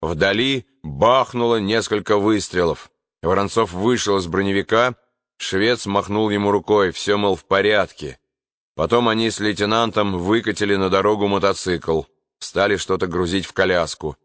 Вдали бахнуло несколько выстрелов. Воронцов вышел из броневика, швец махнул ему рукой, все, мол, в порядке. Потом они с лейтенантом выкатили на дорогу мотоцикл, стали что-то грузить в коляску.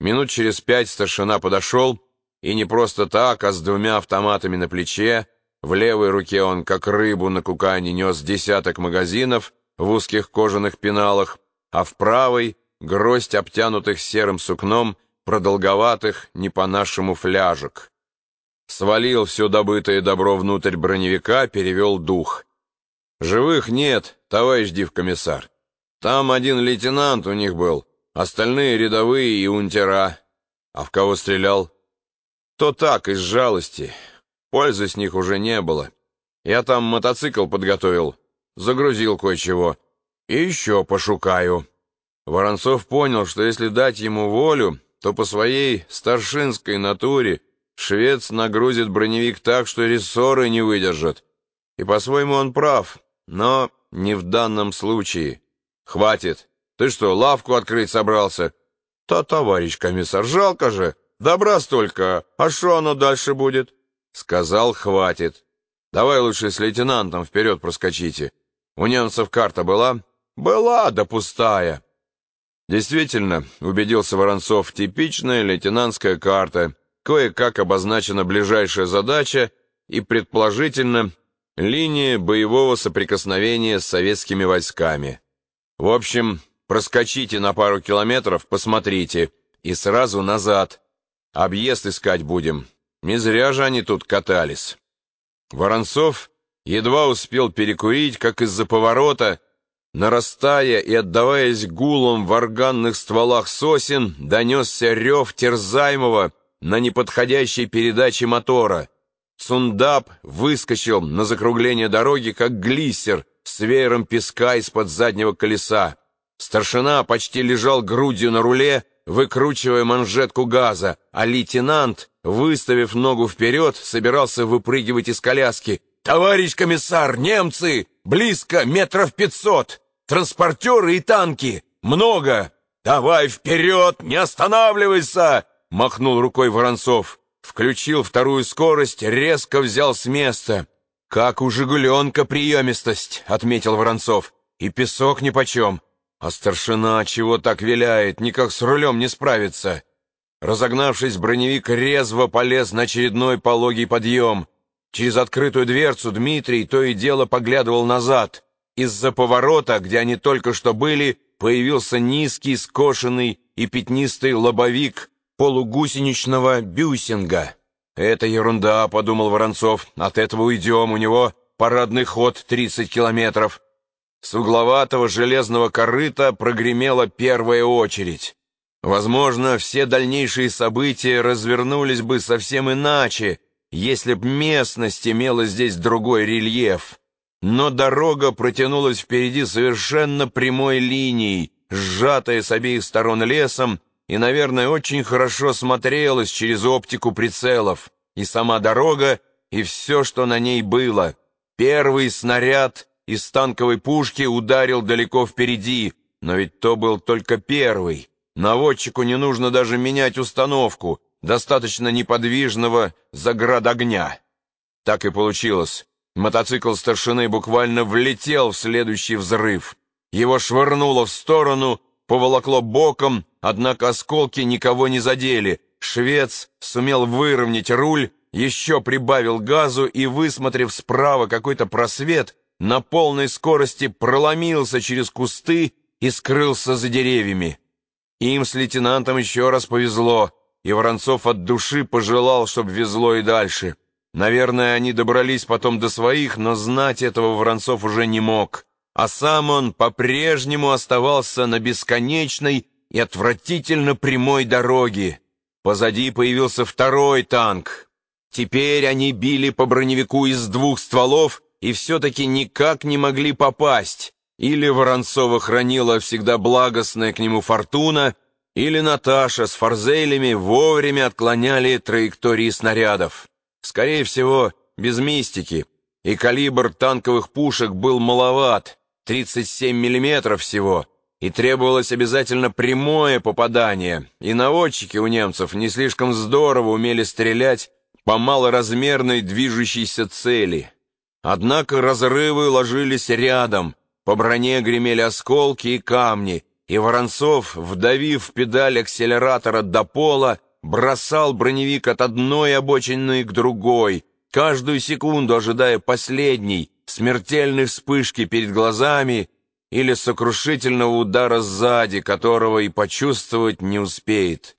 Минут через пять старшина подошел, и не просто так, а с двумя автоматами на плече, в левой руке он, как рыбу на кукане, нес десяток магазинов в узких кожаных пеналах, а в правой — гроздь обтянутых серым сукном продолговатых, не по-нашему фляжек. Свалил все добытое добро внутрь броневика, перевел дух. «Живых нет, товарищ див-комиссар. Там один лейтенант у них был, остальные рядовые и унтера. А в кого стрелял?» «То так, из жалости. Пользы с них уже не было. Я там мотоцикл подготовил, загрузил кое-чего. И еще пошукаю». Воронцов понял, что если дать ему волю, то по своей старшинской натуре швец нагрузит броневик так, что рессоры не выдержат. И по-своему он прав, но не в данном случае. Хватит. Ты что, лавку открыть собрался? Да, товарищ комиссар, жалко же. Добра столько, а что оно дальше будет? Сказал, хватит. Давай лучше с лейтенантом вперед проскочите. У немцев карта была? Была, да пустая. Действительно, убедился Воронцов, типичная лейтенантская карта. Кое-как обозначена ближайшая задача и, предположительно, линия боевого соприкосновения с советскими войсками. В общем, проскочите на пару километров, посмотрите, и сразу назад. Объезд искать будем. Не зря же они тут катались. Воронцов едва успел перекурить, как из-за поворота Нарастая и отдаваясь гулом в органных стволах сосен, донесся рев терзаемого на неподходящей передаче мотора. Сундап выскочил на закругление дороги, как глиссер с веером песка из-под заднего колеса. Старшина почти лежал грудью на руле, выкручивая манжетку газа, а лейтенант, выставив ногу вперед, собирался выпрыгивать из коляски. «Товарищ комиссар, немцы! Близко, метров пятьсот! Транспортеры и танки! Много! Давай вперед, не останавливайся!» Махнул рукой Воронцов. Включил вторую скорость, резко взял с места. «Как у «Жигуленка» приемистость», — отметил Воронцов. «И песок нипочем. А старшина чего так виляет, никак с рулем не справится». Разогнавшись, броневик резво полез на очередной пологий подъем. Через открытую дверцу Дмитрий то и дело поглядывал назад. Из-за поворота, где они только что были, появился низкий, скошенный и пятнистый лобовик полугусеничного бюсинга. «Это ерунда», — подумал Воронцов, — «от этого уйдем, у него парадный ход 30 километров». С угловатого железного корыта прогремела первая очередь. Возможно, все дальнейшие события развернулись бы совсем иначе, если б местность имела здесь другой рельеф. Но дорога протянулась впереди совершенно прямой линией, сжатая с обеих сторон лесом, и, наверное, очень хорошо смотрелась через оптику прицелов. И сама дорога, и все, что на ней было. Первый снаряд из танковой пушки ударил далеко впереди, но ведь то был только первый. Наводчику не нужно даже менять установку, достаточно неподвижного огня. Так и получилось. Мотоцикл старшины буквально влетел в следующий взрыв. Его швырнуло в сторону, поволокло боком, однако осколки никого не задели. Швец сумел выровнять руль, еще прибавил газу и, высмотрев справа какой-то просвет, на полной скорости проломился через кусты и скрылся за деревьями. Им с лейтенантом еще раз повезло и Воронцов от души пожелал, чтобы везло и дальше. Наверное, они добрались потом до своих, но знать этого Воронцов уже не мог. А сам он по-прежнему оставался на бесконечной и отвратительно прямой дороге. Позади появился второй танк. Теперь они били по броневику из двух стволов и все-таки никак не могли попасть. Или Воронцова хранила всегда благостная к нему фортуна, или Наташа с форзелями вовремя отклоняли траектории снарядов. Скорее всего, без мистики, и калибр танковых пушек был маловат, 37 миллиметров всего, и требовалось обязательно прямое попадание, и наводчики у немцев не слишком здорово умели стрелять по малоразмерной движущейся цели. Однако разрывы ложились рядом, по броне гремели осколки и камни, и Воронцов, вдавив педаль акселератора до пола, бросал броневик от одной обочины к другой, каждую секунду ожидая последней, смертельной вспышки перед глазами или сокрушительного удара сзади, которого и почувствовать не успеет.